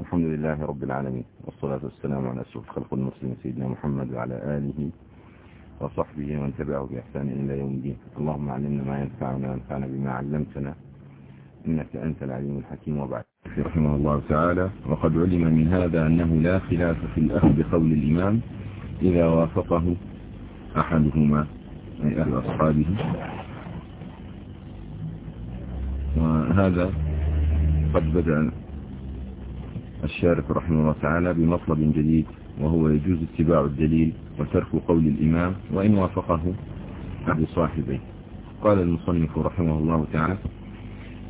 الحمد لله رب العالمين والصلاة والسلام على أشرف خلق المسلمين سيدنا محمد وعلى آله وصحبه ومن تبعه بإحسان إلى يوم الدين. اللهم علمنا ما ينفعنا وانفعنا بما علمتنا إنك أنت العليم الحكيم. وبعد رحمه الله تعالى وقد علم من هذا أنه لا خلاف في الأخذ بقول الإمام إذا وافقه أحدهما أي أهل أصحابه. وهذا قد بدأ الشارك رحمه الله تعالى بمطلب جديد وهو يجوز اتباع الدليل وترك قول الإمام وإن وافقه أحد صاحبيه قال المصنف رحمه الله تعالى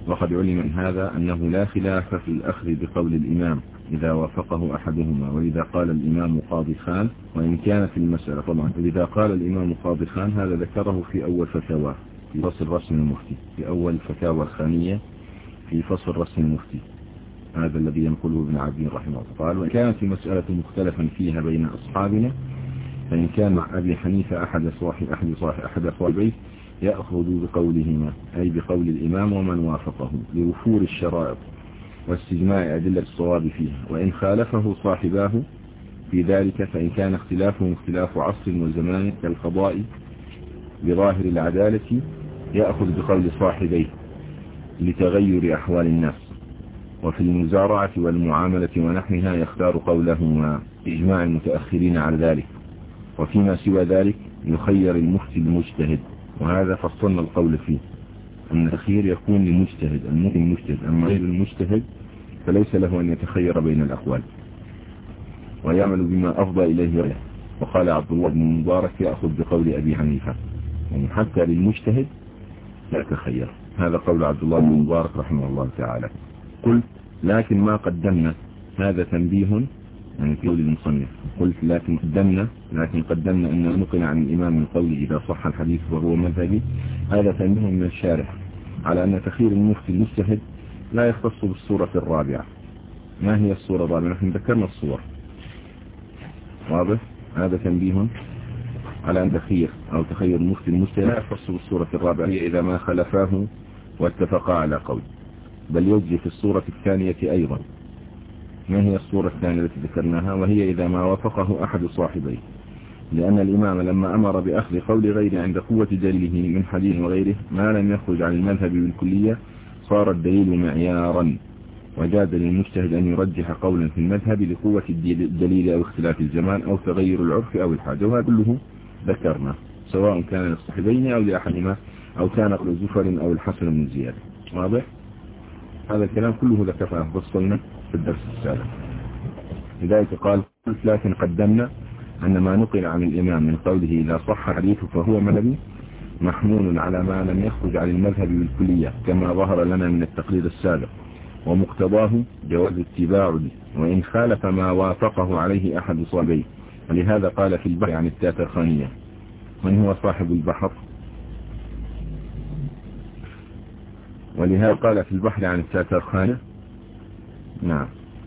وقد علم من هذا أنه لا خلاف في الأخذ بقول الإمام إذا وافقه أحدهما وإذا قال الإمام قاضي خان وإن كانت المسألة. طبعا إذا قال الإمام قاضي خان هذا ذكره في أول فتاوى في فصل رسم المفتي في أول فتاوى الخانية في فصل رسم المفتي. هذا الذي ينقله ابن عبدين رحمه الله. قال وإن كانت المسألة مختلفا فيها بين أصحابنا فإن كان مع أبي حنيفة أحد صاحب أحد صاحب أحد صاحبيه يأخذ بقولهما أي بقول الإمام ومن وافقه لوفور الشرائط واستجماع أدلة الصواب فيها. وإن خالفه صاحباه في ذلك فإن كان اختلافهم اختلاف عصر وزمان كالقضاء بظاهر العدالة يأخذ بقول صاحبيه لتغير أحوال الناس. وفي المزارعة والمعاملة ونحنها يختار قولهما إجماع المتأخرين على ذلك. وفيما سوى ذلك يخير المفتي المجتهد وهذا فصلنا القول فيه. أن الأخير يكون لمجتهد المفتي المجتهد. أما غير المجتهد فليس له أن يتخير بين الأقوال. ويعمل بما أفضى إليه غيره وقال عبد الله بن مبارك يأخذ بقول أبي حنيفة يعني حتى للمجتهد لا تخير. هذا قول عبد الله بن مبارك رحمه الله تعالى. قلت لكن ما قدمنا. هذا تنبيه يعني في قول المصنف. قلت لكن قدمنا لكن قدمنا أن نقل عن الإمام من قوله إذا صح الحديث وهو مذهبي. هذا تنبيه من الشارح على أن تخير المفتي المجتهد لا يختص بالصورة الرابعة. ما هي الصورة الرابعة؟ نحن ذكرنا الصور. واضح؟ هذا تنبيه على أن تخير أو تخير المفتي المجتهد لا يختص بالصورة الرابعة هي إذا ما خلفاه واتفقا على قول. بل يجري في الصورة الثانية أيضا. ما هي الصورة الثانية التي ذكرناها؟ وهي إذا ما وافقه أحد صاحبيه. لأن الإمام لما أمر بأخذ قول غيره عند قوة دليله من حديث وغيره ما لم يخرج عن المذهب بالكلية صار الدليل معيارا. وجاد للمجتهد أن يرجح قولا في المذهب لقوة الدليل أو اختلاف الزمان أو تغير العرف أو الحاجة وهذا كله ذكرنا سواء كان للصحبين أو لأحدهما أو كان قبل زفر أو الحسن من زيادة واضح؟ هذا الكلام كله ذكرناه فصلنا في الدرس السابق. لذلك قال قلت لكن قدمنا أن ما نقل عن الإمام من قوله إذا صح حديثه فهو مذهبي محمول على ما لم يخرج عن المذهب بالكلية كما ظهر لنا من التقليد السابق ومقتضاه جواز اتباع وإن خالف ما وافقه عليه أحد صابيه ولهذا قال في البحر عن التاترخانية من هو صاحب البحر ولهذا قال في البحر عن التاترخانة نعم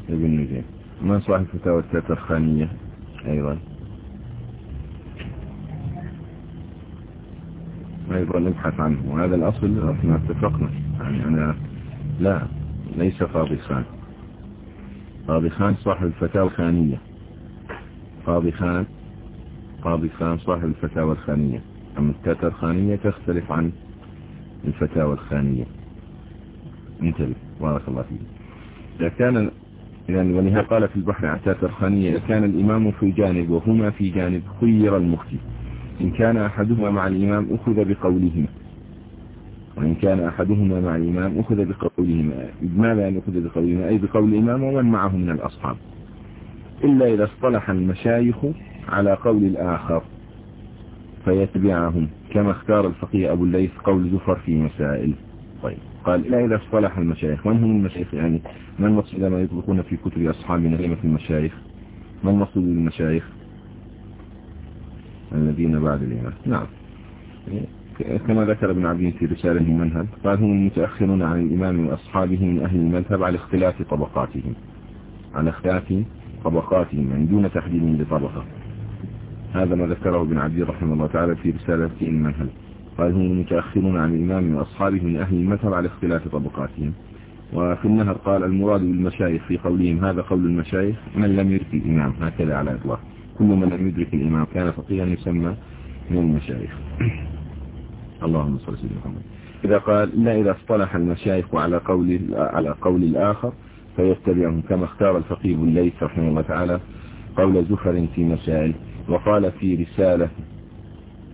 ابن نجيم. من صاحب فتاوى التاترخانية أيضا؟ أيضا نبحث عنه. وهذا الأصل إحنا اتفقنا. يعني أنا لا ليس قاضي خان قاضي خان صاحب الفتاوى الخانية. قاضي خان قاضي خان صاحب الفتاوى الخانية. أما التاتر الخانية تختلف عن الفتاوى الخانية. انتبه. بارك الله فيك. إذا كان يعني ولهذا قال في البحر التاتر الخانية إذا كان الإمام في جانب وهما في جانب خير المفتي إن كان أحدهما مع الإمام أخذ بقولهما. وإن كان أحدهما مع الإمام أخذ بقولهما. ماذا أن أخذ بقولهما؟ أي بقول الإمام ومن معه من الأصحاب. إلا إذا اصطلح المشايخ على قول الآخر فيتبعهم كما اختار الفقيه أبو الليث قول زفر في مسائل. طيب. قال إلا إذا اصطلح المشايخ. من هم المشايخ يعني؟ ما المقصود ما يطلقون في كتب أصحابنا كلمة المشايخ؟ ما المقصود بالمشايخ الذين بعد الإمام نعم. كما ذكر ابن عبدين في رسالة المنهج قال هم المتأخرون عن الإمام وأصحابه من أهل المذهب على اختلاف طبقاتهم. على اختلاف طبقاتهم يعني دون تحديد لطبقة. هذا ما ذكره ابن عبدين رحمه الله تعالى في رسالة المنهج قال هم المتأخرون عن الإمام وأصحابه من أهل المذهب على اختلاف طبقاتهم. وفي النهر قال المراد بالمشايخ في قولهم هذا قول المشايخ من لم يدرك الإمام هكذا على إطلاق كل من لم يدرك الإمام كان فقيها يسمى من المشايخ. اللهم صل وسلم محمد. إذا قال لا إذا اصطلح المشايخ على قول على قول الآخر فيتبعهم كما اختار الفقيه الليث رحمه الله تعالى قول زفر في مسائل وقال في رسالة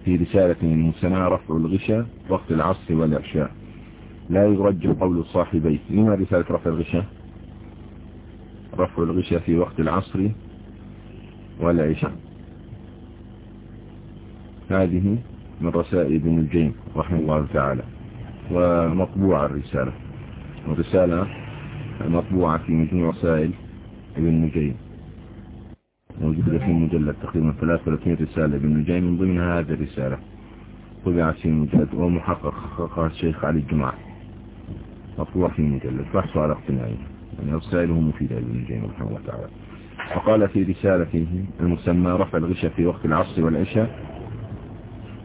في رسالة المسنى رفع الغشاء وقت العصر والعشاء لا يرجع قول صاحبيه لما رسالة رفع الغشاء؟ رفع الغشاء في وقت العصر والعشاء هذه من رسائل ابن الجيم رحمه الله تعالى ومطبوعة الرسالة. الرسالة مطبوعة في مجموع رسائل ابن نجيم. موجودة في مجلد تقريبا 33 رسالة. ابن نجيم من ضمنها هذه الرسالة طبعت في مجلد ومحقق الشيخ علي الجماعة مطبوع في مجلد. فاحرصوا على اقتنائه يعني رسائله مفيدة ابن نجيم رحمه الله تعالى. وقال في رسالته المسمى رفع الغشاء في وقت العصر والعشاء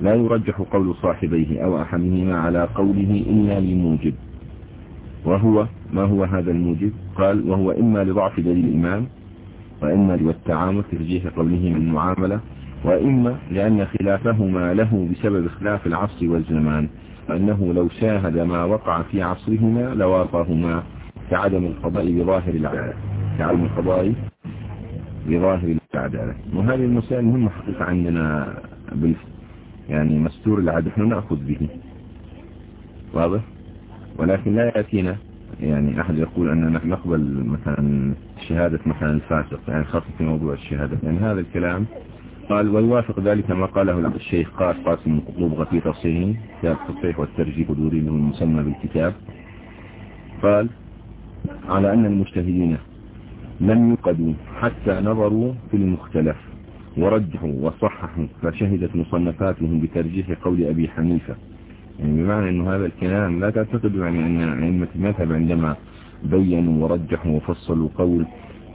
لا يرجح قول صاحبيه أو أحدهما على قوله إلا لموجب. وهو ما هو هذا الموجب؟ قال وهو إما لضعف دليل الإمام وإما للتعامل ترجيح قوله من المعاملة وإما لأن خلافهما له بسبب اختلاف العصر والزمان فأنه لو شاهد ما وقع في عصرهما لواقهما كعدم القضاء بظاهر العدالة. كعدم القضاء بظاهر العدالة. وهذه المسائل مهمة حقيقة عندنا بالفعل يعني مستور العدل نحن نأخذ به. واضح؟ ولكن لا يأتينا يعني أحد يقول أننا نقبل مثلا شهادة مثلا الفاسق يعني خاصة في موضوع الشهادة. يعني هذا الكلام قال ويوافق ذلك ما قاله الشيخ قاس قاسم قطوب في تصحيحه كتاب التصحيح والترجيح دوري المسمى بالكتاب. قال على أن المجتهدين لم يقدوا حتى نظروا في المختلف ورجحوا وصححوا فشهدت مصنفاتهم بترجيح قول أبي حنيفة. يعني بمعنى أن هذا الكلام لا تعتقد يعني أن أئمة المذهب عندما بينوا ورجحوا وفصلوا قول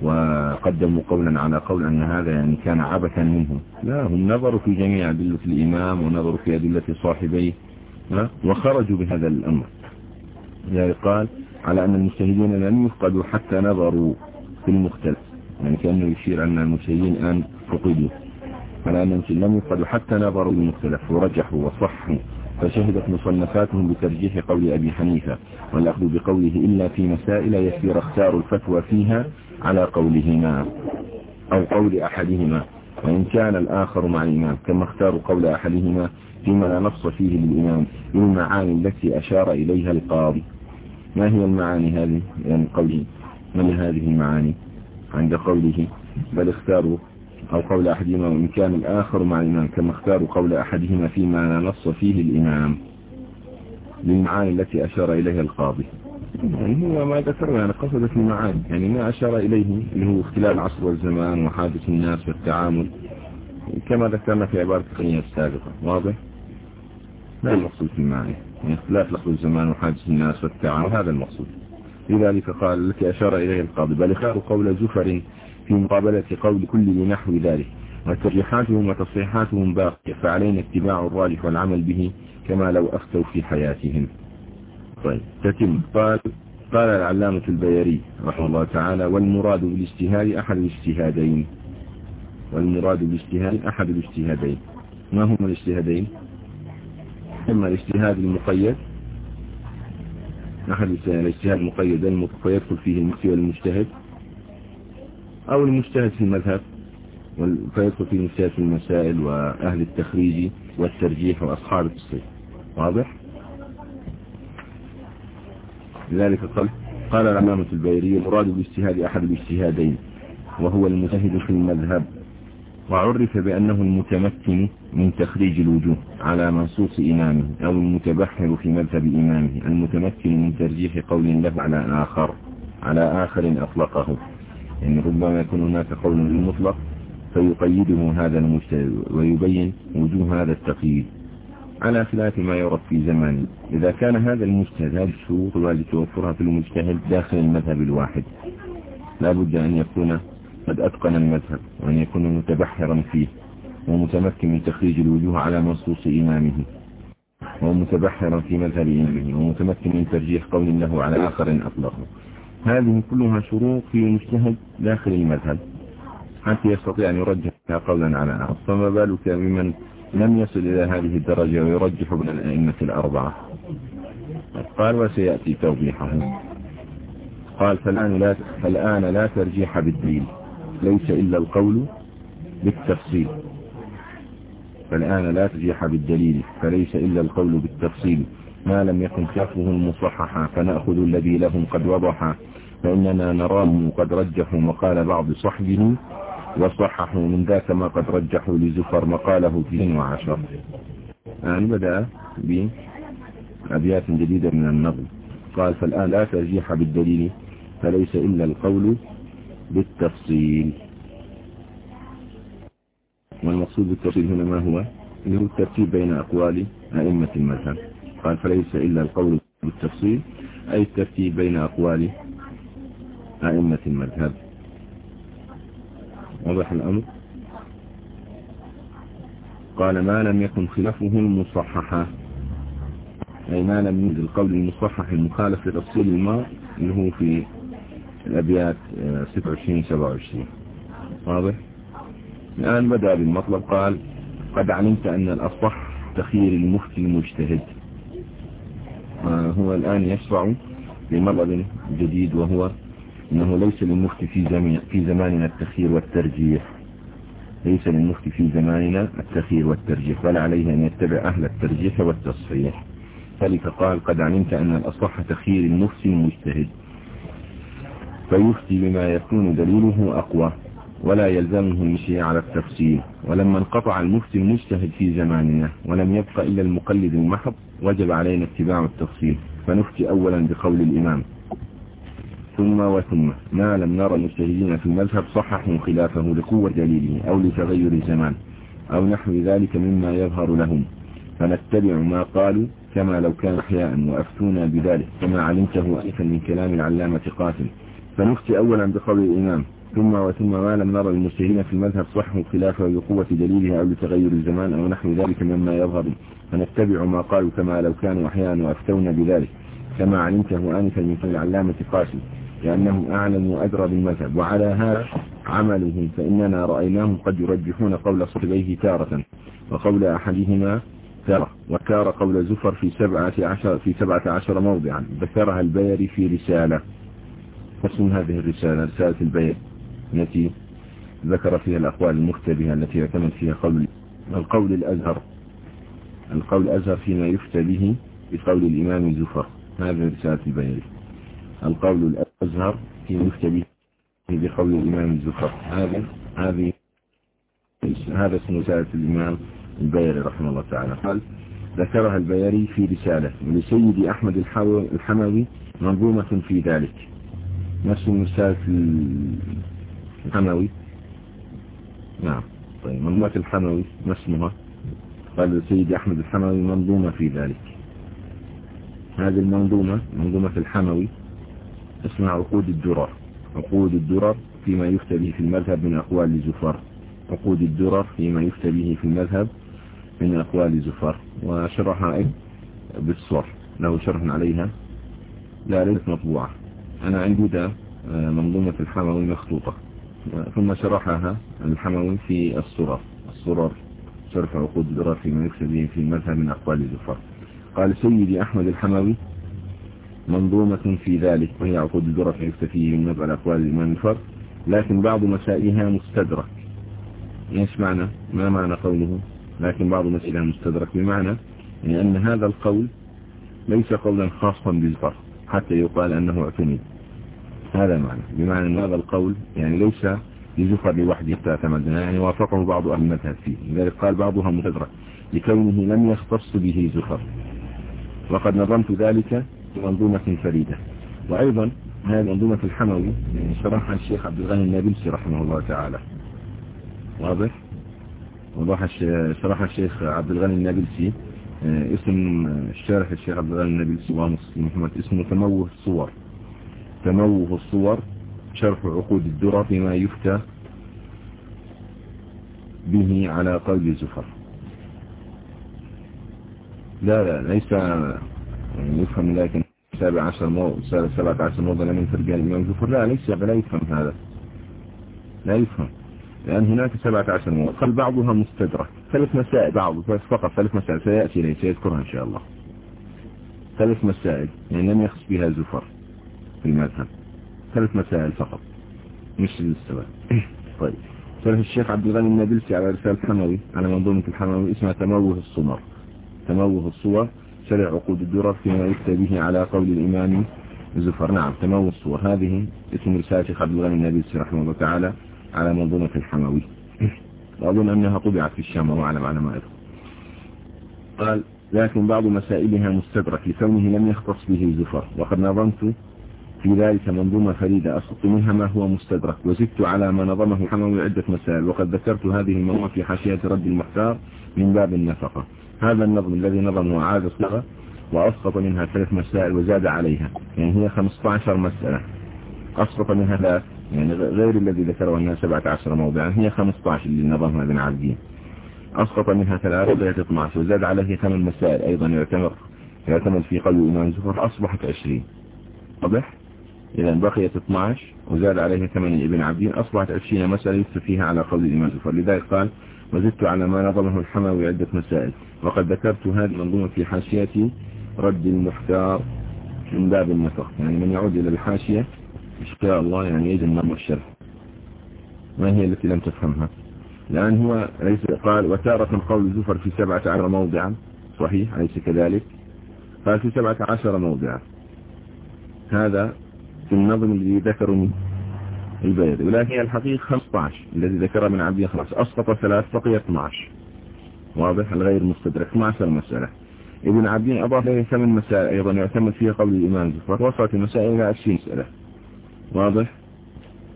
وقدموا قولا على قول أن هذا يعني كان عبثا منهم. لا هم نظروا في جميع أدلة الإمام ونظروا في أدلة صاحبيه وخرجوا بهذا الأمر. يعني قال على أن المجتهدين لم يفقدوا حتى نظروا في المختلف. يعني كأنه يشير أن المجتهدين الآن فقدوا. على أن لم يفقدوا حتى نظروا المختلف ورجحوا وصحوا. فشهدت مصنفاتهم بترجيح قول أبي حنيفة والأخذ بقوله إلا في مسائل يسير اختار الفتوى فيها على قولهما أو قول أحدهما وإن كان الآخر مع الإمام كما اختاروا قول أحدهما فيما لا نص فيه للإمام المعاني التي أشار إليها القاضي. ما هي المعاني هذه؟ يعني قوله من هذه المعاني عند قوله بل اختاروا أو قول أحدهما وإن كان الآخر مع الإمام كما اختاروا قول أحدهما فيما نص فيه الإمام للمعاني التي أشار إليها القاضي. يعني هو ما ذكر يعني قصد في المعاني. يعني ما أشار إليه اللي هو اختلاف العصر والزمان وحادث الناس والتعامل. كما ذكرنا في عبارة القنية السابقة. واضح؟ ما المقصود في المعاني. يعني اختلاف العصر والزمان وحادث الناس والتعامل. هذا المقصود. لذلك قال التي أشار إليه القاضي. بل اختار قول زفر في مقابلة قول كل لنحو ذلك وترجيحاتهم وتصحيحاتهم باقية فعلينا اتباع الراجح والعمل به كما لو أفتوا في حياتهم. طيب تتم. قال قال العلامة البيري رحمه الله تعالى والمراد بالاجتهاد أحد الاجتهادين. والمراد بالاجتهاد أحد الاجتهادين. ما هما الاجتهادين؟ إما الاجتهاد المقيد أحد الاجتهاد المقيد فيدخل فيه المفتي والمجتهد. أو المجتهد في المذهب فيدخل في المجتهد في المسائل وأهل التخريج والترجيح وأصحاب التصريح. واضح؟ لذلك قال قال العلامة البيري المراد باجتهاد أحد الاجتهادين وهو المجتهد في المذهب وعرف بأنه المتمكن من تخريج الوجوه على منصوص إمامه أو المتبحر في مذهب إمامه المتمكن من ترجيح قول له على آخر على آخر أطلقه. يعني ربما يكون هناك قول مطلق فيقيده هذا المجتهد ويبين وجوه هذا التقييد. على خلاف ما يرد في زمان إذا كان هذا المجتهد هذه الشروط التي توفرها في المجتهد داخل المذهب الواحد لا بد أن يكون قد أتقن المذهب وأن يكون متبحرا فيه ومتمكن من تخريج الوجوه على منصوص إمامه ومتبحرا في مذهب علمه ومتمكن من ترجيح قول له على آخر أطلقه. هذه كلها شروط في المجتهد داخل المذهب حتى يستطيع أن يرجح قولا على آخر. فما بالك بمن لم يصل إلى هذه الدرجة ويرجح بين الأئمة الأربعة؟ قال وسيأتي توضيحه قال فالآن لا, فالآن لا ترجيح بالدليل ليس إلا القول بالتفصيل. فالآن لا ترجيح بالدليل فليس إلا القول بالتفصيل. ما لم يكن خلافه المصححا فنأخذ الذي لهم قد وضحا فإننا نراه قد رجحوا مقال بعض صحبه وصححوا من ذاك ما قد رجحوا لزفر مقاله في وعشر. يعني بدأ بأبيات جديدة من النظم. قال فالآن لا ترجيح بالدليل فليس إلا القول بالتفصيل. والمقصود بالتفصيل هنا ما هو؟ هو الترتيب بين أقوال أئمة المذهب. قال فليس إلا القول بالتفصيل أي الترتيب بين أقوال أئمة المذهب. واضح الأمر؟ قال ما لم يكن خلافه المصححة. أي ما لم ينزل القول المصحح المخالف لتفصيل الماء اللي هو في الأبيات 26 27 واضح؟ الآن بدأ بالمطلب قال قد علمت أن الأصح تخيير المفتي المجتهد هو الآن يشرع لمطلب جديد وهو أنه ليس للمفتي في, زمان في زماننا التخيير والترجيح. ليس للمفتي في زماننا التخيير والترجيح بل عليه أن يتبع أهل الترجيح والتصحيح. ذلك قال قد علمت أن الأصح تخيير المفتي المجتهد. فيفتي بما يكون دليله أقوى ولا يلزمه المشي على التفصيل. ولما انقطع المفتي المجتهد في زماننا ولم يبق إلا المقلد المحض وجب علينا اتباع التفصيل. فنفتي أولا بقول الإمام ثم وثم. ما لم نرى المجتهدين في المذهب صححوا خلافه لقوة دليله أو لتغير الزمان أو نحو ذلك مما يظهر لهم. فنتبع ما قالوا كما لو كان أحياء وأفتونا بذلك. كما علمته ألفا من كلام العلامة قاتل فنفتي أولا بقول الإمام. ثم وثم ما لم نرى المجتهدين في المذهب صحوا خلافه بقوة دليلها أو لتغير الزمان أو نحو ذلك مما يظهر. فنتبع ما قالوا كما لو كانوا أحياء وأفتونا بذلك. كما علمته آنفا من كلام العلامة قاسم. لأنهم أعلم وأدرى بالمذهب. وعلى هذا عملهم فإننا رأيناهم قد يرجحون قول صحبيه تارة وقول أحدهما تارة وكار قول زفر في سبعة عشر, في سبعة عشر موضعا ذكرها البيري في رسالة. اسم هذه الرسالة رسالة البير التي ذكر فيها الأقوال المختبهة التي يعتمد فيها قول القول الأزهر. القول الأزهر فيما يفتى به بقول الإمام زفر. هذه رسالة البيري. القول الأزهر فيما يفتى به بقول الإمام الزفر هذا هذه هذا اسم رسالة الإمام البيري رحمه الله تعالى. قال ذكرها البيري في رسالة ولسيد أحمد الحموي منظومة في ذلك. نفس رسالة الحموي. نعم طيب منظومة الحموي ما اسمها قال سيدي أحمد الحموي منظومة في ذلك. هذه المنظومة منظومة الحموي اسمها عقود الدرر. عقود الدرر فيما يفتى به في المذهب من أقوال زفر. عقود الدرر فيما يفتى به في المذهب من أقوال زفر. وشرحها بالصور. له شرح عليها. لا ليست مطبوعة. أنا عندي ده آه، منظومة الحموي مخطوطة. ثم شرحها الحموي في الصرر الصرر شرح عقود الدرر فيما يفتى به في المذهب من أقوال زفر. قال سيدي أحمد الحموي منظومة في ذلك وهي عقود الدرر في يفتى فيه من نبع الأقوال الفرد لكن بعض مسائها مستدرك. إيش معنى؟ ما معنى قوله؟ لكن بعض مسائلها مستدرك بمعنى يعني أن هذا القول ليس قولا خاصا بالفرد حتى يقال أنه اعتمد. هذا معنى بمعنى أن هذا القول يعني ليس لزفر لوحده تعتمدنا يعني وافقه بعض أهل المذهب فيه. لذلك قال بعضها متدرك لكونه لم يختص به زفر. وقد نظمت ذلك منظومة فريدة. وأيضا هذه منظومة الحموي يعني شرحها الشيخ عبد الغني النابلسي رحمه الله تعالى. واضح؟ وضح شرحها الشيخ عبد الغني النابلسي آه، اسم الشارح الشيخ عبد الغني النابلسي محمد اسمه تموه الصور. تموه الصور شرح عقود الدرر فيما يفتى به على قول زفر. لا لا ليس يعني يفهم ذلك سابع عشر موضع سبعة عشر موضع لم ينفرق الإمام زفر لا ليس لا يفهم هذا. لا يفهم. لأن هناك سبعة عشر موضع قال بعضها مستدرك. ثلاث مسائل بعض فقط ثلاث مسائل. سيأتي إليه سيذكرها إن شاء الله. ثلاث مسائل. يعني لم يخص بها زفر في المذهب. ثلاث مسائل فقط. مش للسبب. طيب. شرح الشيخ عبد الغني النابلسي على رسالة الحموي على منظومة الحموي اسمها تموه الصمر تموه الصور. شرع عقود الدرر فيما يفتى به على قول الإمام زفر. نعم تموه الصور. هذه اسم رسالة عبد الغني النابلسي رحمه الله تعالى على منظومة الحموي وأظن أنها طبعت في الشام وأعلم على ما أدري قال لكن بعض مسائلها مستدرك لكونه لم يختص به زفر. وقد نظمت في ذلك منظومة فريدة. أسقط منها ما هو مستدرك. وزدت على ما نظمه حموي عدة مسائل. وقد ذكرت هذه المنظومة في حاشية رد المحتار من باب النفقة. هذا النظم الذي نظمه عاد صلغة وأسقط منها ثلاث مسائل وزاد عليها. يعني هي 15 مسألة. أسقط منها ثلاث. يعني غير الذي ذكره أنها 17 موضعا. هي 15 اللي نظمها ابن عبدين أسقط منها ثلاث وبقيت 12 وزاد عليه ثمان مسائل أيضا يعتمد يعتمد في قلب الإمام زفر أصبحت 20 واضح؟ إذا بقيت 12 وزاد عليه 8 ابن عبدين أصبحت 20 مسألة يفتى فيها على قول الإمام زفر لذلك قال وزدت على ما نظمه الحموي عدة مسائل. وقد ذكرت هذه المنظومة في حاشية رد المحتار من باب النفق يعني من يعود إلى الحاشية إن شاء الله يعني يجد النظم الشرح ما هي التي لم تفهمها؟ لأن هو ليس قال وتارة قول زفر في سبعة عشر موضعا. صحيح أليس كذلك؟ قال في سبعة عشر موضعا. هذا في النظم الذي ذكر من البيض ولكن الحقيقة 15 الذي ذكر من عبد خلاص. أسقط ثلاث بقي 12 واضح الغير مستدرك؟ 12 مسألة. ابن عبدين أضاف إليه ثمان مسائل أيضا يعتمد فيها قول الإمام. زفر وصلت المسائل إلى 20 مسألة. واضح؟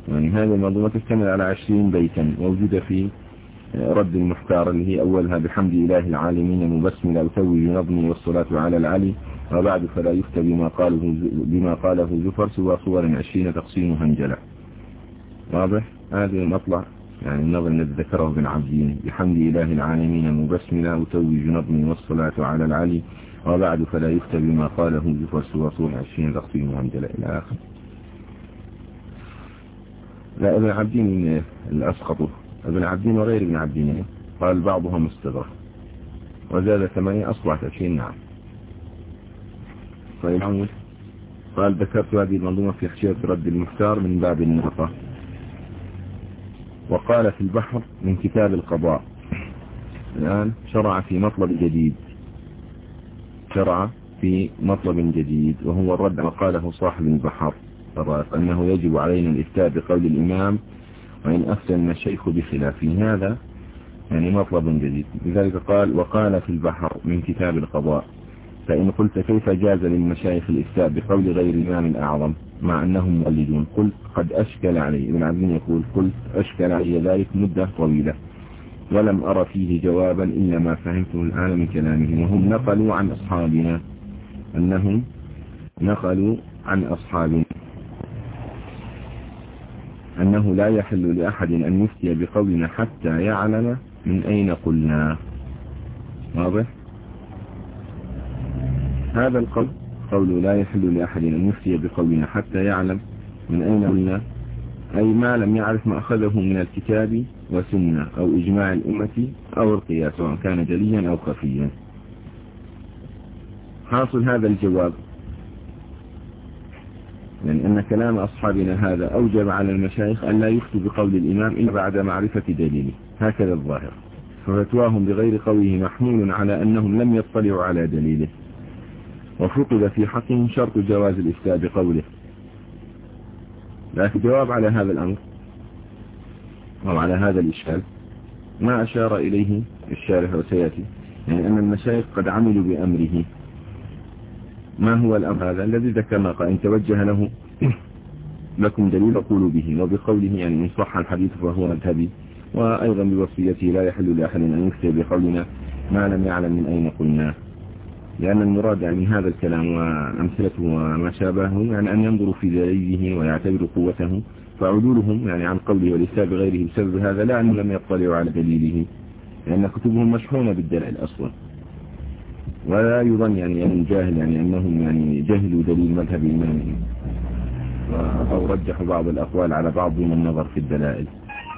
يعني هذه المنظومة تشتمل على 20 بيتا موجودة في رد المحتار اللي هي أولها بحمد إله العالمين مبسمل أتوج نظمي والصلاة على العلي وبعد فلا يفتى بما قاله, بما قاله زفر سوى صور عشرين تقسيم هنجلة. واضح؟ هذه المطلع. يعني النظر ذكره ابن عبدين بحمد إله العالمين مبسملا أتوج نظمي والصلاة على العلي وبعد فلا يفتى بما قاله زفر سوى صور عشرين تقسيم هنجلة إلى آخر. لا ابن عبدين الأسقط. ابن عبدين وغير ابن عبدين قال بعضهم استغرق وزاد ثمانية أصبحت عشرين نعم. طيب قال ذكرت هذه المنظومة في حشية رد المختار من باب النفقة وقال في البحر من كتاب القضاء. الآن شرع في مطلب جديد. شرع في مطلب جديد وهو الرد على قاله صاحب البحر. أنه يجب علينا الإفتاء بقول الإمام وإن أفتى المشيخ بخلافه هذا يعني مطلب جديد. لذلك قال وقال في البحر من كتاب القضاء. فإن قلت كيف جاز للمشايخ الإفتاء بقول غير الإمام الأعظم مع أنهم مؤلدون قلت قد أشكل علي. ابن عبدين يقول قلت أشكل علي ذلك مدة طويلة ولم أرى فيه جوابا إلا ما فهمته الآن من كلامهم. وهم نقلوا عن أصحابنا. أنهم نقلوا عن أصحابنا. أنه لا يحل لأحد أن يفتي بقولنا حتى يعلم من أين قلنا. واضح؟ هذا القول قول لا يحل لأحد أن يفتي بقولنا حتى يعلم من أين قلنا أي ما لم يعرف ما أخذه من الكتاب وسنة أو إجماع الأمة أو القياس سواء كان جليا أو خفيا. حاصل هذا الجواب. يعني أن كلام أصحابنا هذا أوجب على المشايخ أن لا يفتوا بقول الإمام إلا بعد معرفة دليله. هكذا الظاهر. ففتواهم بغير قوله محمول على أنهم لم يطلعوا على دليله. وفقد في حقهم شرط جواز الإفتاء بقوله. لكن جواب على هذا الأمر أو على هذا الإشكال ما أشار إليه الشارح وسيأتي يعني أن المشايخ قد عملوا بأمره. ما هو الأمر هذا الذي ذكرنا؟ إن توجه له لكم دليل قولوا به وبقوله يعني إن صح الحديث فهو مذهبي. وأيضا بوصيته لا يحل لأحد أن يفتي بقولنا ما لم يعلم من أين قلنا. لأن المراد يعني هذا الكلام وأمثلته وما شابهه يعني أن ينظروا في دليله ويعتبروا قوته فعدولهم يعني عن قوله والإفتاء بغيره بسبب هذا لا أنهم لم يطلعوا على دليله لأن كتبهم مشحونة بالدلائل أصلا ولا يظن يعني أن الجاهل يعني أنهم يعني جهلوا دليل مذهب إمامهم أو رجحوا بعض الأقوال على بعض من النظر في الدلائل.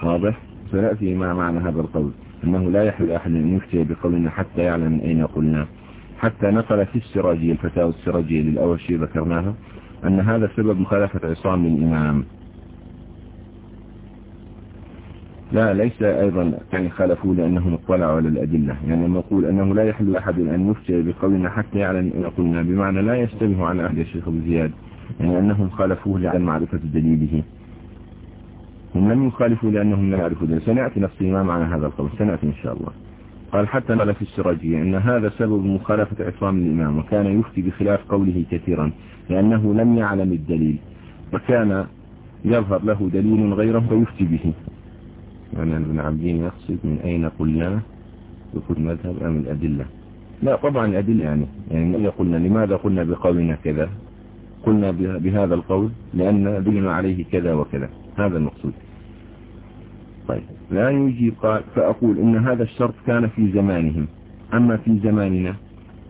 واضح؟ سنأتي مع معنى هذا القول أنه لا يحل أحد أن يفتي بقولنا حتى يعلم أين قلنا. حتى نقل في السراجية الفتاوى السراجية للأوشي ذكرناها أن هذا سبب مخالفة عصام للإمام. لا ليس أيضا يعني خالفوا لأنهم اطلعوا على الأدلة. يعني نقول أنه لا يحل أحد أن يفتي بقولنا حتى يعلم أن قلنا بمعنى لا يشتبه على أهل الشيخ أبو زياد. يعني أنهم خالفوه لعدم معرفة دليله. هم لم يخالفوا لأنهم لم يعرفوا دليله. سنأتي نفسي ما معنى هذا القول. سنأتي إن شاء الله. قال حتى نقل في السراجية أن هذا سبب مخالفة عصام الإمام وكان يفتي بخلاف قوله كثيرا لأنه لم يعلم الدليل وكان يظهر له دليل غيره فيفتي به. يعني ابن عبدين يقصد من أين قلنا؟ يكون مذهب أم الأدلة؟ لا طبعا الأدلة يعني يعني قلنا لماذا قلنا بقولنا كذا؟ قلنا بهذا القول لأن دلنا عليه كذا وكذا هذا المقصود. طيب. لا يجي قال فأقول إن هذا الشرط كان في زمانهم. أما في زماننا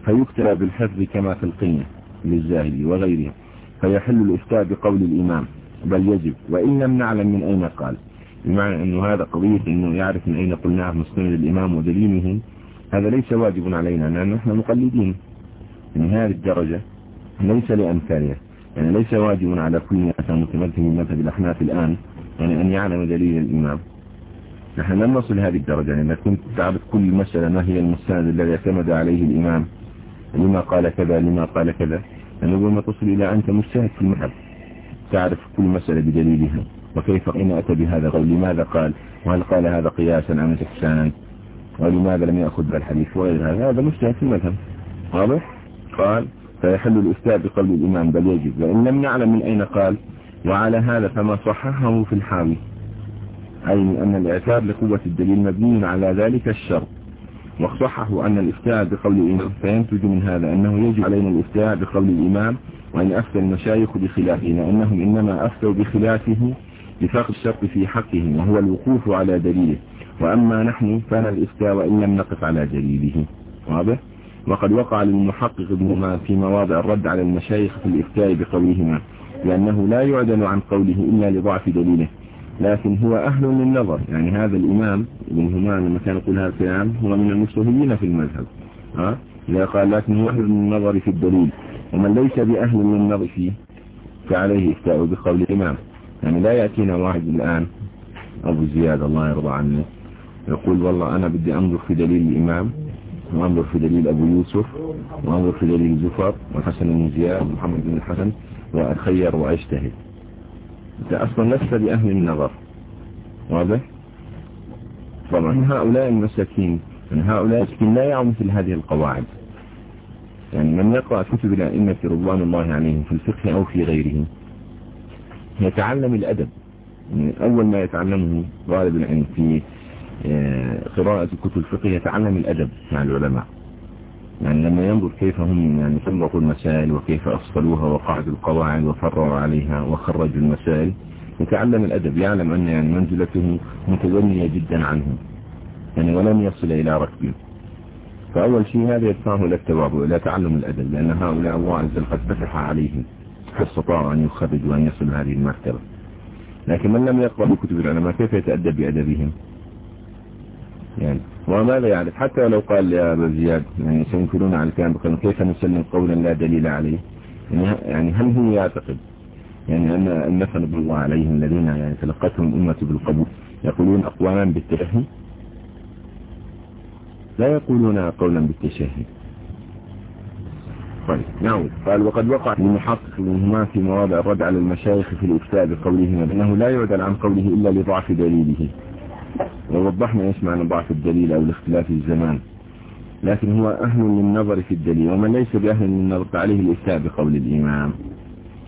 فيكتب بالحفظ كما في القنية للزاهد وغيرها فيحل الإفتاء بقول الإمام بل يجب. وإن لم نعلم من أين قال. بمعنى أنه هذا قضية أنه يعرف من أين قلناه مستند الإمام ودليله هذا ليس واجب علينا لأن نحن مقلدين. من هذه الدرجة ليس لأمثالها. يعني ليس واجب على كل متمثل من مذهب الأحناف الآن يعني أن يعلم دليل الإمام. نحن لم نصل هذه الدرجة إذا كنت تعرف كل مسألة ما هي المستند الذي اعتمد عليه الإمام. لما قال كذا لما قال كذا. يعني ما تصل إلى أنت مجتهد في المذهب تعرف كل مسألة بدليلها. وكيف إن أتى بهذا؟ قول لماذا قال؟ وهل قال هذا قياسا أم استحسانا ولماذا لم يأخذ بالحديث؟ وغير هذا. هذا مجتهد في المذهب. واضح؟ قال فيحل الإفتاء بقلب الإمام بل يجب. وإن لم نعلم من أين قال وعلى هذا فما صححه في الحاوي. أي أن الإعتاب لقوة الدليل مبني على ذلك الشرط. وصححوا أن الإفتاء بقول الإمام فينتج من هذا أنه يجب علينا الإفتاء بقول الإمام وأن أفتى المشايخ بخلافه لأنهم إنما أفتوا بخلافه لفاق الشرط في حقهم وهو الوقوف على دليله. وأما نحن فانا الإفتاء وإن لم نقف على دليله. واضح؟ وقد وقع للمحقق ابن في مواضع الرد على المشايخ في الإفتاء بقولهما لأنه لا يعدل عن قوله إلا لضعف دليله. لكن هو أهل للنظر. يعني هذا الإمام ابن همان لما كان يقول هذا الكلام هو من المجتهدين في المذهب. ها؟ إذا قال لكن هو أهل للنظر في الدليل. ومن ليس بأهل للنظر فيه فعليه إفتاء بقول الإمام. يعني لا يأتينا واحد الآن أبو زياد الله يرضى عنه يقول والله أنا بدي أنظر في دليل الإمام وأنظر في دليل أبو يوسف وأنظر في دليل زفر والحسن بن زياد ومحمد بن الحسن وأتخير وأجتهد. أنت أصلا لست بأهل النظر. واضح؟ طبعا. هؤلاء المساكين هؤلاء المساكين لا يعوا مثل هذه القواعد. يعني من يقرأ كتب الأئمة رضوان الله عليهم في الفقه أو في غيره يتعلم الأدب. يعني أول ما يتعلمه طالب العلم في آه، قراءة كتب الفقه يتعلم الأدب مع العلماء. يعني لما ينظر كيف هم يعني فرقوا المسائل وكيف أفصلوها وقعدوا القواعد وفرروا عليها وخرجوا المسائل يتعلم الأدب يعلم أن يعني منزلته متدنية جدا عنهم يعني ولم يصل إلى ركبه فأول شيء هذا يدفعه إلى التواضع إلى تعلم الأدب لأن هؤلاء الله عز وجل قد فتح عليهم فاستطاعوا أن يخرجوا وأن يصلوا هذه المرتبة. لكن من لم يقرأ بكتب العلماء كيف يتأدب بأدبهم؟ يعني. وماذا يعرف؟ حتى لو قال يا أبا زياد يعني سينكرون على الكلام بقول كيف نسلم قولا لا دليل عليه؟ يعني, يعني هل هو يعتقد؟ يعني أن النفن ابن الله عليهم الذين يعني تلقتهم أمة بالقبول يقولون أقواما بالتشهي؟ لا يقولون قولا بالتشهي. طيب نعود قال وقد وقع للمحقق منهما في مواضع الرد على المشايخ في الإفتاء بقولهما بأنه لا يعدل عن قوله إلا لضعف دليله. ووضحنا إيش معنى ضعف الدليل أو الاختلاف الزمان لكن هو أهل للنظر في الدليل ومن ليس بأهل للنظر فعليه الإفتاء بقول الإمام.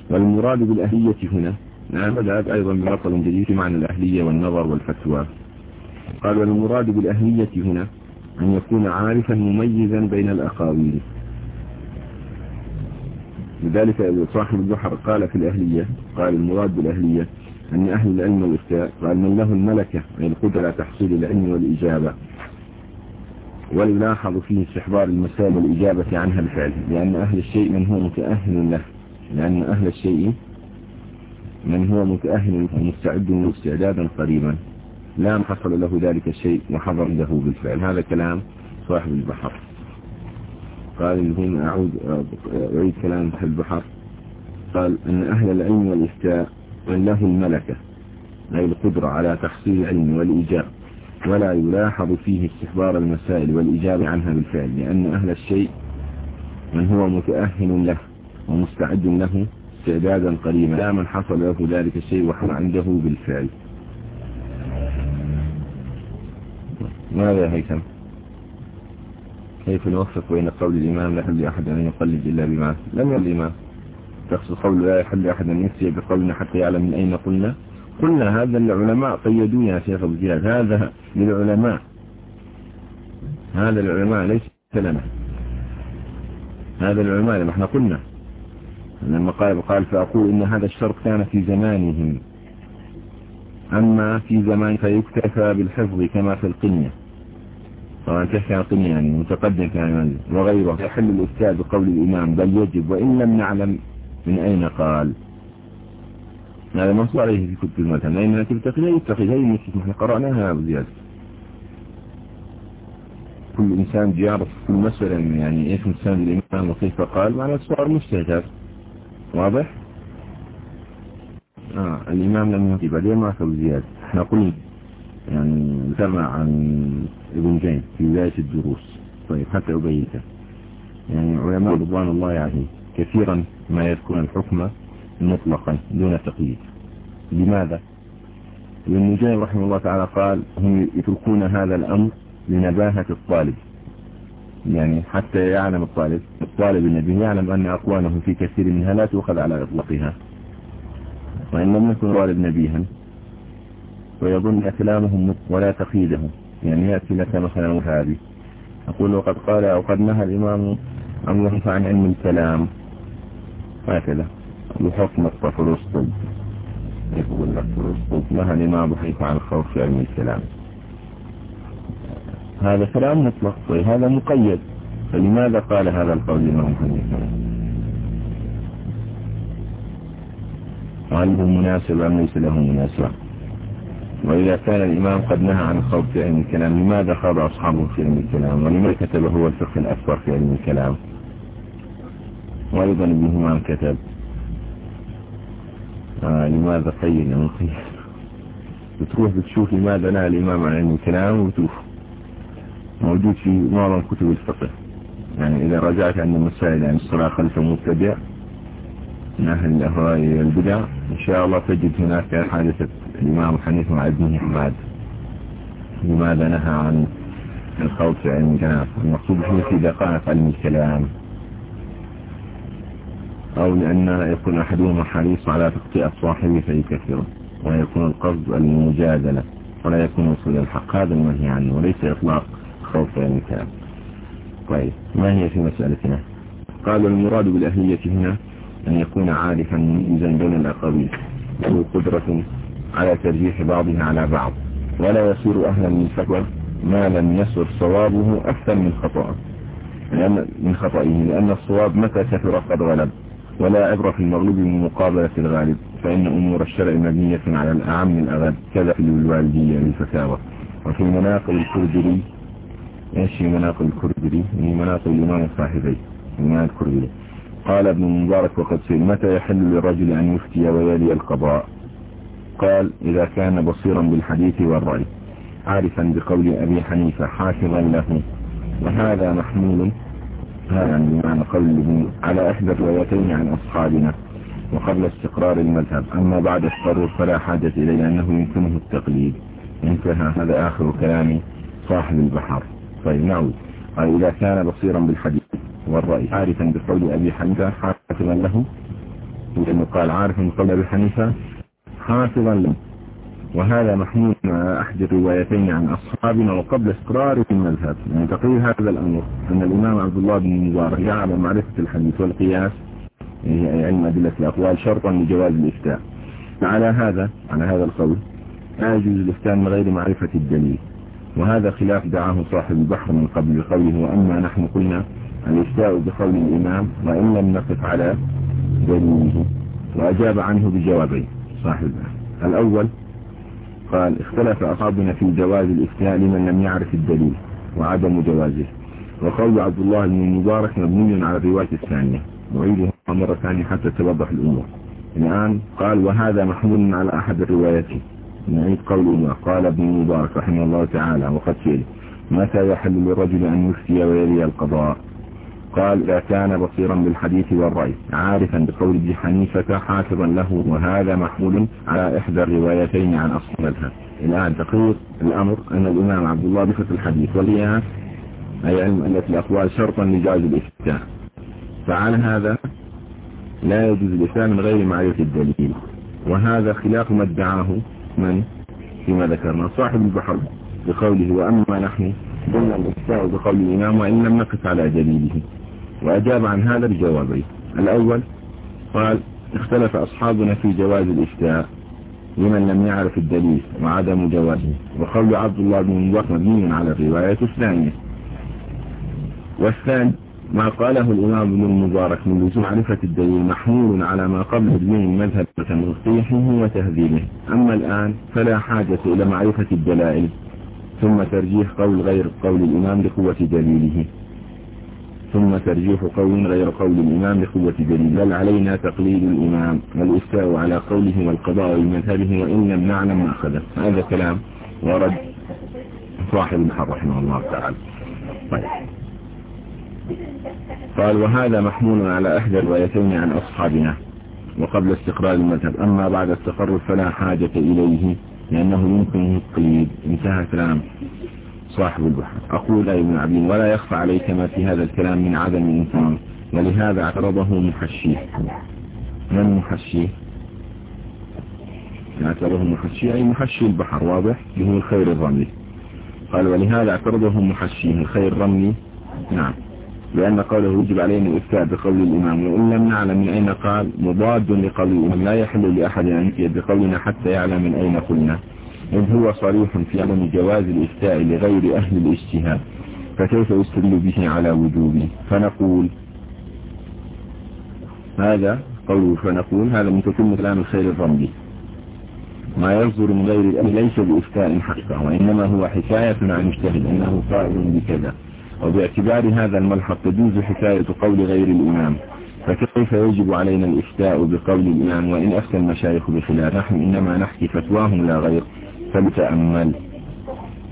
والمراد بالأهلية هنا نعم بدأت أيضا بمطل جديد في معنى الأهلية والنظر والفتوى. قال والمراد بالأهلية هنا أن يكون عارفا مميزا بين الأقاويل. لذلك صاحب البحر قال في الأهلية قال المراد بالأهلية أن أهل العلم والإفتاء قال من له الملكة أي القدرة على تحصيل العلم والإجابة. ويلاحظ فيه استحضار المسائل والإجابة عنها بفعل لأن أهل الشيء من هو متأهل له. لأن أهل الشيء من هو متأهل ومستعد له استعدادا قريبا. لا حصل له ذلك الشيء وحضر له بالفعل. هذا كلام صاحب البحر. قال هم أعود أعيد كلام صاحب البحر. قال أن أهل العلم والإفتاء من له الملكة أي القدرة على تحصيل العلم والإجابة ولا يلاحظ فيه استحضار المسائل والإجابة عنها بالفعل لأن أهل الشيء من هو متأهل له ومستعد له استعدادا قريبا. لا من حصل له ذلك الشيء وحل عنده بالفعل. ماذا يا هيثم؟ كيف نوفق بين قول الإمام؟ لا أحد أن يقلد إلا بما لم يقل الإمام. تقصد قول لا يحل أحد أن يفتي بقولنا حتى يعلم من أين قلنا. قلنا هذا العلماء قيدوا يا شيخ أبو زياد. هذا للعلماء. هذا العلماء ليس لنا. هذا العلماء لما إحنا قلنا. لما قال قال فأقول إن هذا الشرط كان في زمانهم. أما في زمان فيكتفى بالحفظ كما في القنية. طبعا تحكي عن القنية يعني؟ متقدم كان وغيره. يحل الإفتاء بقول الإمام. بل يجب. وإن لم نعلم من أين قال؟ هذا منصوص عليه في كتب المذهب لأن كتب التقنية يتقي هي نحن قرأناها بزيادة كل إنسان بيعرف كل مسألة يعني إيش مسند الإمام وكيف قال؟ معنى السؤال مجتهد واضح؟ آه الإمام لم يهدي بعدين ما أخذ زيادة إحنا قلنا يعني سمع عن ابن جين في بداية الدروس. طيب حتى أبيته. يعني علماء رضوان الله عليه كثيرا ما يذكرون الحكم مطلقا دون تقييد. لماذا؟ لأن جاي رحمه الله تعالى قال هم يتركون هذا الأمر لنباهة الطالب. يعني حتى يعلم الطالب الطالب النبي يعلم أن أقوانهم في كثير منها لا تؤخذ على إطلاقها. وإن لم يكن طالب نبيها ويظن كلامهم ولا تقييده يعني يأتي لك مثلا هذه. أقول وقد قال أو قد نهى الإمام عن عن علم الكلام. هكذا بحكم التفرسطي يقول لك التفرسطي نهى الإمام حيث عن الخوف في علم الكلام. هذا كلام مطلق وهذا مقيد. فلماذا قال هذا القول الإمام حنيفة؟ وهل هو مناسب أم ليس له مناسبة. وإذا كان الإمام قد نهى عن الخوف في علم الكلام لماذا خاض أصحابه في علم الكلام؟ ولماذا كتب هو الفقه الأكبر في علم الكلام؟ وأيضا ابن همام كتب. آه لماذا قيل من قيل؟ بتروح بتشوف لماذا نهى الإمام عن علم الكلام وتشوف موجود في معظم كتب الفقه. يعني إذا رجعت عن المسائل عن الصلاة خلف المبتدع من أهل الأهواء والبدع إن شاء الله تجد هناك حادثة الإمام حنيفة مع ابنه حماد. لماذا نهى عن الخوض في علم الكلام المقصود فيه في دقائق علم الكلام. أو لأن يكون أحدهما حريص على تقطيع صاحبه فيكثره ويكون القصد المجادلة ولا يكون وصول الحق. هذا المنهي عنه وليس إطلاق خوف الكلام طيب ما هي في مسألتنا؟ قال المراد بالأهلية هنا أن يكون عارفا مميزا بين الأقاويل له قدرة على ترجيح بعضها على بعض ولا يصير أهلا للفتوى ما لم يسر صوابه أكثر من خطأه لأن من خطئه لأن الصواب متى كثر قد غلب. ولا عبرة في المغلوب من مقابلة الغالب فإن أمور الشرع مبنية على الأعم الأغد كذا في الوالدية للفتاوى. وفي مناقب الكردري إيش مناقب الكردري؟ من مناقب الإمام الصاحبي الإمام الكردري. قال ابن المبارك وقد سئل متى يحل للرجل أن يفتي ويلي القضاء؟ قال إذا كان بصيرا بالحديث والرأي عارفا بقول أبي حنيفة حافظا له. وهذا محمول هذا يعني بمعنى قوله على إحدى الروايتين عن أصحابنا وقبل استقرار المذهب. أما بعد الصرور فلا حاجة إليه أنه يمكنه التقليد. انتهى هذا آخر كلام صاحب البحر. طيب نعود. إذا كان بصيرا بالحديث والرأي عارفا بقول أبي حنيفة حافظا له. لأنه قال عارفا بقول أبي حنيفة حافظا له. وهذا محمول مع أحد الروايتين عن أصحابنا وقبل استقرار المذهب. يعني تقرير هذا الأمر أن الإمام عبد الله بن مبارك يعلم معرفة الحديث والقياس يعني علم أدلة الأقوال شرطا لجواز الإفتاء. على هذا على هذا القول لا يجوز الإفتاء من غير معرفة الدليل. وهذا خلاف دعاه صاحب البحر من قبل بقوله وأما نحن قلنا الإفتاء بقول الإمام وإن لم نقف على دليله. وأجاب عنه بجوابين صاحب الأول قال اختلف أصحابنا في جواز الإفتاء لمن لم يعرف الدليل وعدم جوازه. وقول عبد الله بن المبارك مبني على الرواية الثانية. نعيدها مرة ثانية حتى توضح الأمور. الآن قال وهذا محمول على أحد الروايات. نعيد قوله قال ابن المبارك رحمه الله تعالى وقد سئل متى يحل للرجل أن يفتي ويلي القضاء؟ قال إذا كان بصيرا بالحديث والرأي عارفا بقول ابن حنيفة حافظا له وهذا محمول على إحدى الروايتين عن أصل المذهب الآن تقرير الأمر أن الإمام عبد الله بفت الحديث والقياس أي علم أن الأقوال شرطا لجائز الإفتاء. فعلى هذا لا يجوز الإفتاء من غير معرفة الدليل. وهذا خلاف ما ادعاه من؟ فيما ذكرنا صاحب البحر بقوله وأما نحن قلنا الإفتاء بقول الإمام وإن لم نقف على دليله وأجاب عن هذا بجوابين. الأول قال اختلف أصحابنا في جواز الإفتاء لمن لم يعرف الدليل وعدم جوازه. وقول عبد الله بن مبارك مبني على الرواية الثانية. والثاني ما قاله الإمام ابن المبارك من لزوم معرفة الدليل محمول على ما قبل الدين مذهب تصحيحه وتهذيبه. أما الآن فلا حاجة إلى معرفة الدلائل. ثم ترجيح قول غير قول الإمام لقوة دليله ثم ترجيح قول غير قول الإمام لقوة دليل بل علينا تقليد الإمام والإفتاء على قوله والقضاء بمذهبه وإن لم نعلم ما أخذه. هذا كلام ورد صاحب البحر رحمه الله تعالى. طيب. قال وهذا محمول على أحد الروايتين عن أصحابنا وقبل استقرار المذهب. أما بعد التقرر فلا حاجة إليه. لأنه يمكن التقليد انتهى كلام صاحب البحر. أقول أي ابن عبين ولا يخفى عليك ما في هذا الكلام من عدم الإنسان. ولهذا اعترضه محشيه من محشيه اعترضه محشيه أي محشي البحر. واضح؟ هو الخير الرملي. قال ولهذا اعترضه محشيه الخير الرملي. نعم. لأن قوله يجب علينا الإفتاء بقول الإمام. وإن لم نعلم من أين قال مضاد لقول الإمام. لا يحل لأحد أن يأتي بقولنا حتى يعلم من أين قلنا. إذ هو صريح في عدم جواز الإفتاء لغير أهل الاجتهاد. فكيف يستدل به على وجوبه؟ فنقول هذا قوله فنقول هذا من تكون كلام الخير الرملي. ما يصدر من غير الأهل ليس بإفتاء حقا وإنما هو حكاية عن مجتهد أنه قائل بكذا. وباعتبار هذا الملحظ تجوز حكاية قول غير الإمام فكيف يجب علينا الإفتاء بقول الإمام؟ وإن أفتى المشايخ بخلاف نحن إنما نحكي فتواهم لا غير فلتأمل.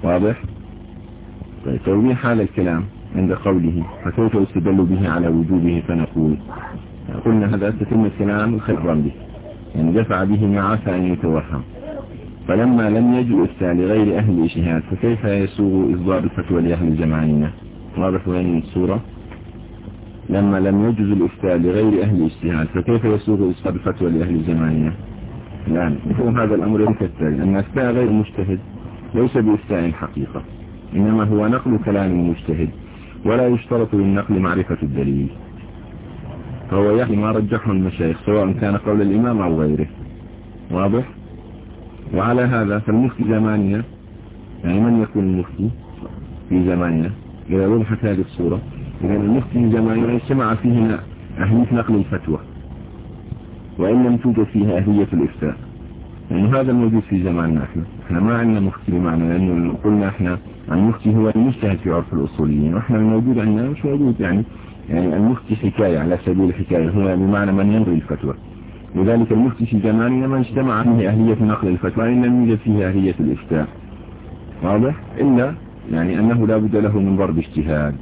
واضح؟ طيب توضيح هذا الكلام عند قوله فكيف يستدل به على وجوبه؟ فنقول قلنا هذا تتم الكلام الخبرا به يعني دفع به ما عسى أن يتوهم. فلما لم يجد إفتاء لغير أهل الإشهاد فكيف يسوغ إصدار الفتوى لأهل زماننا واضح وين الصورة لما لم يجوز الإفتاء لغير أهل الاجتهاد فكيف يسوغ إصدار الفتوى لأهل زماننا الآن يفهم هذا الأمر كالتالي أن إفتاء غير مجتهد ليس بإفتاء حقيقة إنما هو نقل كلام المجتهد ولا يشترط للنقل معرفة الدليل. فهو يحمي ما رجحه المشايخ سواء كان قول الإمام أو غيره. واضح؟ وعلى هذا فالمفتي زماننا يعني من يكون المفتي في زماننا إذا وضحت هذه الصورة إذا المفتي زماننا اجتمع فيه أهلية نقل الفتوى وإن لم توجد فيها أهلية الإفتاء. يعني هذا الموجود في زماننا إحنا. إحنا ما عندنا مفتي بمعنى لأنه قلنا إحنا المفتي هو المجتهد في عرف الأصوليين وإحنا الموجود عندنا مش موجود يعني. يعني المفتي حكاية على سبيل الحكاية هو بمعنى من ينظر الفتوى. لذلك المفتي في زماننا ما اجتمع فيه أهلية نقل الفتوى إن لم يوجد فيه أهلية الإفتاء. واضح؟ إلا يعني أنه لا بد له من ضرب اجتهاد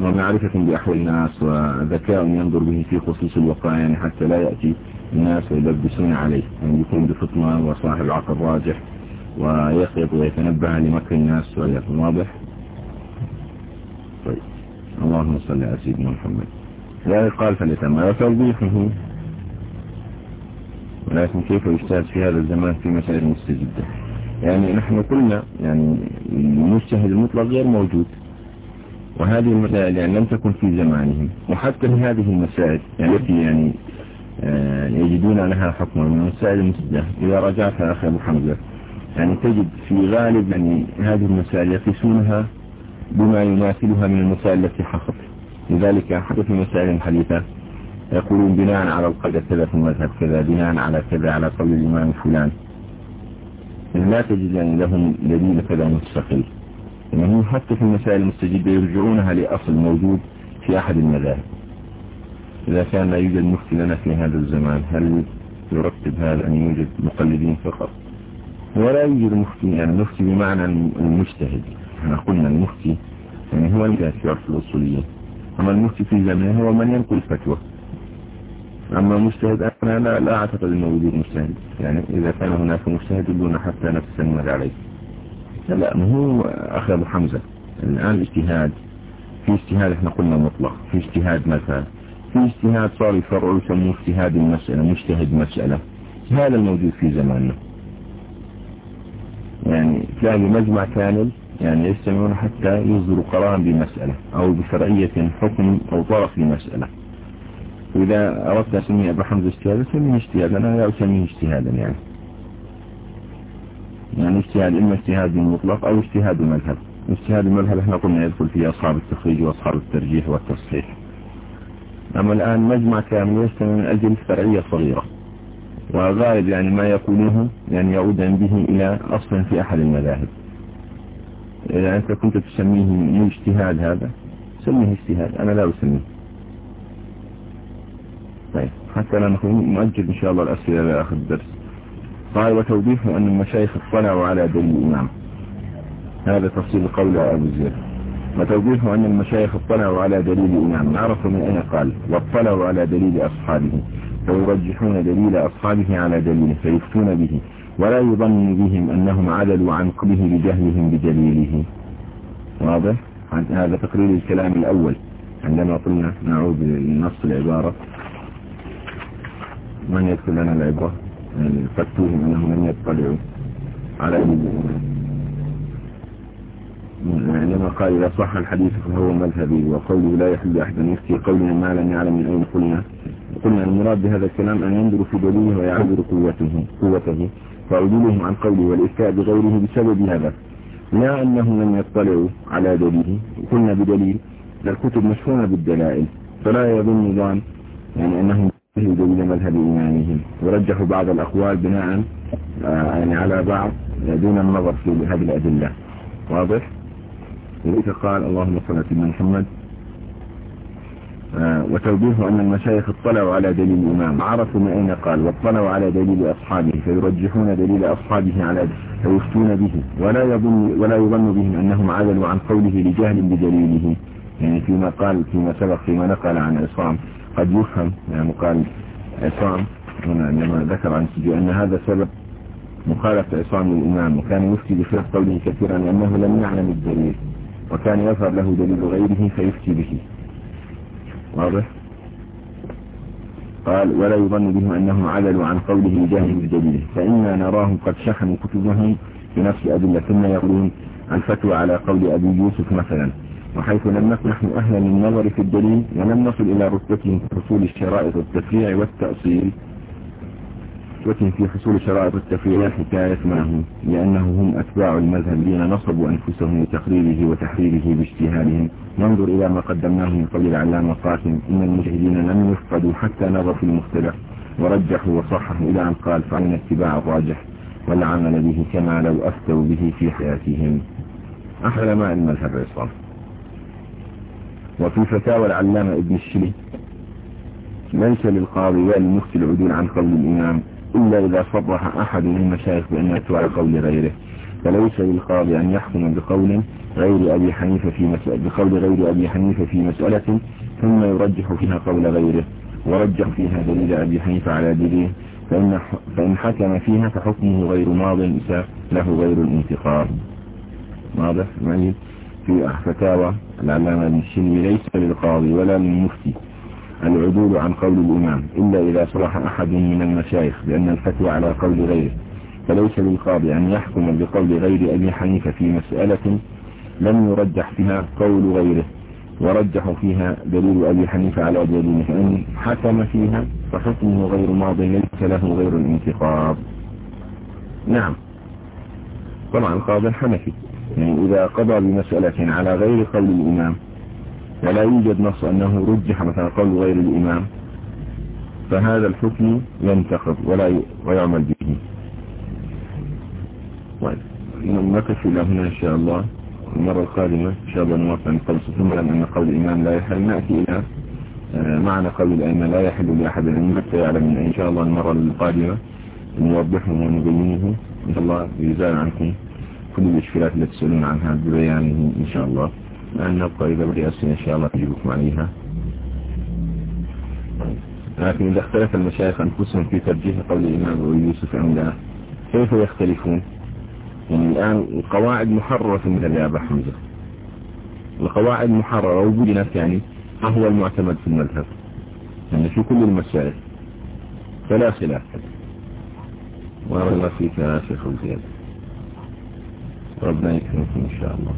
ومعرفة بأحوال الناس وذكاء ينظر به في خصوص الوقاية يعني حتى لا يأتي الناس ويلبسون عليه يعني يكون بفطنة وصاحب عقل راجح ويخيط ويتنبه لمكر الناس ويكون واضح. طيب. اللهم صل على سيدنا محمد. لا يقال فلتم وتوضيحه ولكن كيف يجتهد في هذا الزمان في مسائل مستجدة؟ يعني نحن قلنا يعني المجتهد المطلق غير موجود. وهذه المسائل يعني لم تكن في زمانهم. وحتى هذه المسائل يعني التي يعني آه، يجدون لها حكما من المسائل المسجدة إذا رجعت أخي أبو حمزة يعني تجد في غالب يعني هذه المسائل يقيسونها بما يماثلها من المسائل التي حصلت. لذلك حتى في المسائل الحديثة يقولون بناء على القاعدة كذا في المذهب كذا بناء على كذا على قول الإمام فلان. لا تجد يعني لهم دليل كذا مستقل يعني حتى في المسائل المستجدة يرجعونها لأصل موجود في أحد المذاهب. إذا كان لا يوجد مفتي لنا في هذا الزمان هل يرتب هذا أن يوجد مقلدين فقط؟ ولا يوجد مفتي يعني المفتي بمعنى المجتهد. إحنا قلنا المفتي يعني هو المجتهد في عرف الأصولية. أما المفتي في زمنه هو من ينقل فتوى. أما مجتهد أنا لا, لا أعتقد أنه وجود مجتهد. يعني إذا كان هناك مجتهد يقولون حتى نفس عليه لا ما هو أخي أبو حمزة. الآن الاجتهاد في اجتهاد إحنا قلنا مطلق. في اجتهاد مثلا. في اجتهاد صار يفرعوا يسموه اجتهاد المسألة مجتهد مسألة. هذا الموجود في زماننا. يعني تلاقي مجمع كامل يعني يجتمعون حتى يصدروا قرارا بمسألة أو بشرعية حكم أو طرف لمسألة. وإذا أردت أسميه أبو حمزة اجتهادا سميه اجتهادا أنا لا أسميه اجتهادا يعني. يعني اجتهاد إما اجتهاد مطلق أو اجتهاد مذهب. اجتهاد المذهب إحنا قلنا يدخل فيه أصحاب التخريج وأصحاب الترجيح والتصحيح. أما الآن مجمع كامل يجتمع من أجل فرعية صغيرة. وغالب يعني ما يقولونه يعني يعود به إلى أصل في أحد المذاهب. إذا أنت كنت تسميه اجتهاد هذا سميه اجتهاد. أنا لا أسميه. طيب حتى لا نكون مؤجل إن شاء الله الأسئلة لآخر الدرس. قال وتوضيح أن المشايخ اطلعوا على دليل الإمام هذا تفصيل قول أبو زيد. وتوضيح أن المشايخ اطلعوا على دليل الإمام عرفوا من أين قال واطلعوا على دليل أصحابه. فيرجحون دليل أصحابه على دليله فيفتون به. ولا يظن بهم أنهم عدلوا عن قبله لجهلهم بدليله واضح؟ هذا تقرير الكلام الأول. عندما قلنا نعود لنص العبارة. من يكتب لنا العبرة؟ يعني فتوهم أنهم لم يطلعوا على عندما قال إذا صح الحديث فهو مذهبي وقوله لا يحل أحد أن يفتي قولنا ما لم يعلم من أين قلنا؟ قلنا المراد بهذا الكلام أن ينظر في دليله ويعبر قوته قوته فعدولهم عن قوله والإفتاء بغيره بسبب هذا. لا أنهم لم يطلعوا على دليله قلنا بدليل الكتب مشهورة بالدلائل فلا يظن ظان يعني أنهم دليل مذهب إمامهم ورجحوا بعض الأقوال بناء آه، يعني على بعض دون النظر في هذه الأدلة. واضح؟ ولذلك قال اللهم صل على محمد آه، وتوضيح أن المشايخ اطلعوا على دليل الإمام. عرفوا من أين قال واطلعوا على دليل أصحابه فيرجحون دليل أصحابه على فيفتون به. ولا يظن ولا يظن بهم أنهم عدلوا عن قوله لجهل بدليله. يعني فيما قال فيما سبق فيما نقل عن عصام. قد يفهم يعني قال عصام هنا عندما ذكر عن سجو أن هذا سبب مخالفة عصام للإمام وكان يفتي بخلاف قوله كثيرا لأنه لم يعلم الدليل وكان يظهر له دليل غيره فيفتي به. واضح؟ قال ولا يظن بهم أنهم عدلوا عن قوله جاهل بدليله فإنا نراهم قد شحنوا كتبهم بنفس أدلة ثم يقولون الفتوى على قول أبي يوسف مثلا. وحيث لم نكن نحن أهلا للنظر في الدليل ولم نصل إلى في حصول الشرائط والتفريع والتأصيل. رتبتهم في حصول شرائط التفريع حكاية معهم لأنه هم أتباع المذهب الذين نصبوا أنفسهم لتقريره وتحريره باجتهادهم. ننظر إلى ما قدمناه من قول العلامة قاسم إن المجتهدين لم يفقدوا حتى نظروا في المختلف ورجحوا وصححوا إلى أن قال فعلنا اتباع الراجح والعمل به كما لو أفتوا به في حياتهم. أحد ماء المذهب الإسلام وفي فتاوى العلامة ابن الشلي ليس للقاضي ولا العدول عن قول الإمام إلا إذا صرح أحد من المشايخ بأن يتوى قول غيره. فليس للقاضي أن يحكم بقول غير أبي حنيفة في مسألة بقول غير أبي حنيفة في مسألة ثم يرجح فيها قول غيره. ورجح فيها دليل أبي حنيفة على دليل فإن, فإن حكم فيها فحكمه غير ماض له غير الانتقام. واضح؟ معي في فتاوى العلامة ابن الشنوي ليس للقاضي ولا للمفتي العدول عن قول الإمام إلا إذا صرح أحد من المشايخ بأن الفتوى على قول غيره. فليس للقاضي أن يحكم بقول غير أبي حنيفة في مسألة لم يرجح فيها قول غيره ورجح فيها دليل أبي حنيفة على دليله فإن حكم فيها فحكمه غير ماض ليس له غير الانتقاب نعم. طبعا القاضي الحنفي. يعني إذا قضى بمسألة على غير قول الإمام ولا يوجد نص أنه رجح مثلا قول غير الإمام فهذا الحكم ينتقض ولا ويعمل به. طيب نقف إلى هنا إن شاء الله. المرة القادمة إن شاء الله نوافق أن قول ثم أن قول الإمام لا يحل. نأتي إلى آه، معنى قول الأئمة لا يحل لأحد أن يمتع يعلم إن شاء الله المرة القادمة. نوضحه ونبينه إن شاء الله يزال عنكم. كل الإشكالات التي تسألون عنها ببيانه إن شاء الله. أن نبقى إذا أسئلة إن شاء الله نجيبكم عليها. لكن إذا اختلف المشايخ أنفسهم في ترجيح قول الإمام أبو يوسف أم لا كيف يختلفون؟ يعني الآن القواعد محررة من الأبا حمزة. القواعد محررة وبدنت يعني ما هو المعتمد في المذهب؟ يعني في كل المسائل. فلا خلاف. وأرى الله فيك يا شيخ الزياد ربنا يكرمكم إن شاء الله